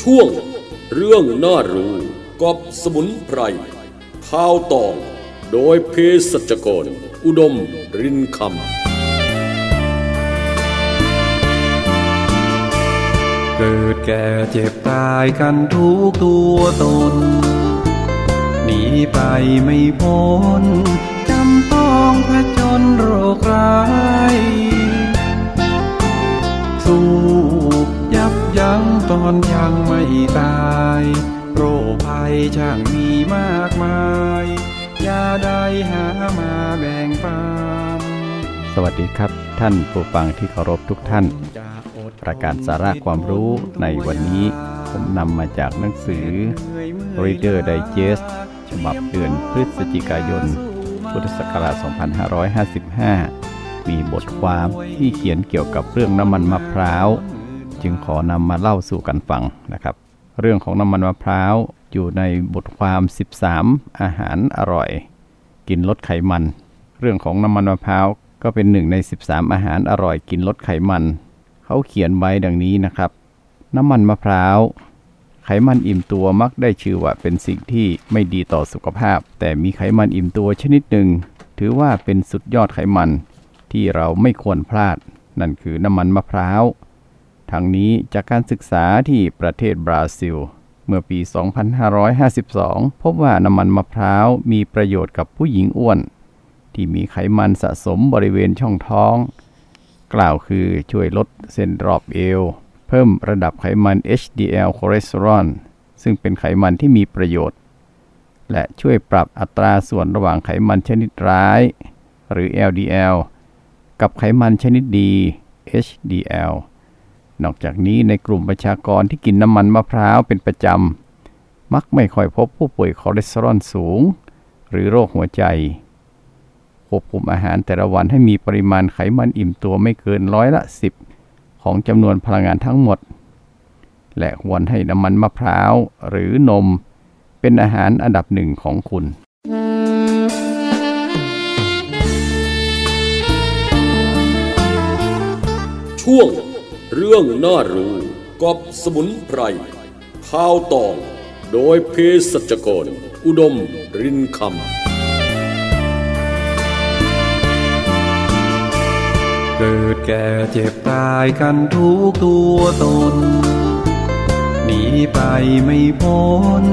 ช่วง เรื่องน่ารู้กับสมุนไพรข้าวตองโดยเพศสัจกร อุดมรินคำ เกิดแก่เจ็บตายกันทุกตัวตน หนีไปไม่พ้นจำต้องผจญโรคร้าย อนยังไม่ตาย โรคภัยช่างมีมากมายยาใดหามาแบ่งปันสวัสดีครับท่านผู้ฟังที่เคารพทุกท่าน ประกาศสาระความรู้ในวันนี้ ผมนำมาจากหนังสือ Reader Digest ฉบับเดือนพฤศจิกายน พุทธศักราช 2555 มีบทความที่เขียนเกี่ยวกับเรื่องน้ำมันมะพร้าว จึงขอนำมาเล่าสู่กันฟังนะครับ เรื่องของน้ำมันมะพร้าวอยู่ในบทความ 13 อาหารอร่อย กินลดไขมัน เรื่องของน้ำมันมะพร้าวก็เป็นหนึ่งใน 13 อาหารอร่อยกินลดไขมัน เขาเขียนไว้ดังนี้นะครับ น้ำมันมะพร้าว ไขมันอิ่มตัวมักได้ชื่อว่าเป็นสิ่งที่ไม่ดีต่อสุขภาพ แต่มีไขมันอิ่มตัวชนิดหนึ่ง ถือว่าเป็นสุดยอดไขมันที่เราไม่ควรพลาด นั่นคือน้ำมันมะพร้าว ทั้งนี้จากการศึกษาที่ประเทศบราซิล เมื่อปี 2552 พบว่าน้ำมันมะพร้าวมีประโยชน์กับผู้หญิงอ้วน ที่มีไขมันสะสมบริเวณช่องท้อง กล่าวคือช่วยลดเส้นรอบเอว เพิ่มระดับไขมัน HDL คอเลสเตอรอลซึ่งเป็นไขมันที่มีประโยชน์ และช่วยปรับอัตราส่วนระหว่างไขมันชนิดร้าย หรือ LDL กับไขมันชนิดดี HDL นอกจากนี้ในกลุ่มประชากรที่กินน้ำมันมะพร้าวเป็นประจำ มักไม่ค่อยพบผู้ป่วยคอเลสเตอรอลสูง หรือโรคหัวใจควบคุมอาหารแต่ละวันให้มีปริมาณไขมันอิ่มตัวไม่เกินร้อยละ 10 ของจำนวนพลังงานทั้งหมด และควรให้น้ำมันมะพร้าวหรือนม เป็นอาหารอันดับหนึ่งของคุณช่วง เรื่องน่ารู้กับสมุนไพรข้าวตองโดยเพศสัจกร อุดมรินคำ เกิดแก่เจ็บตายกันทุกตัวตน หนีไปไม่พ้น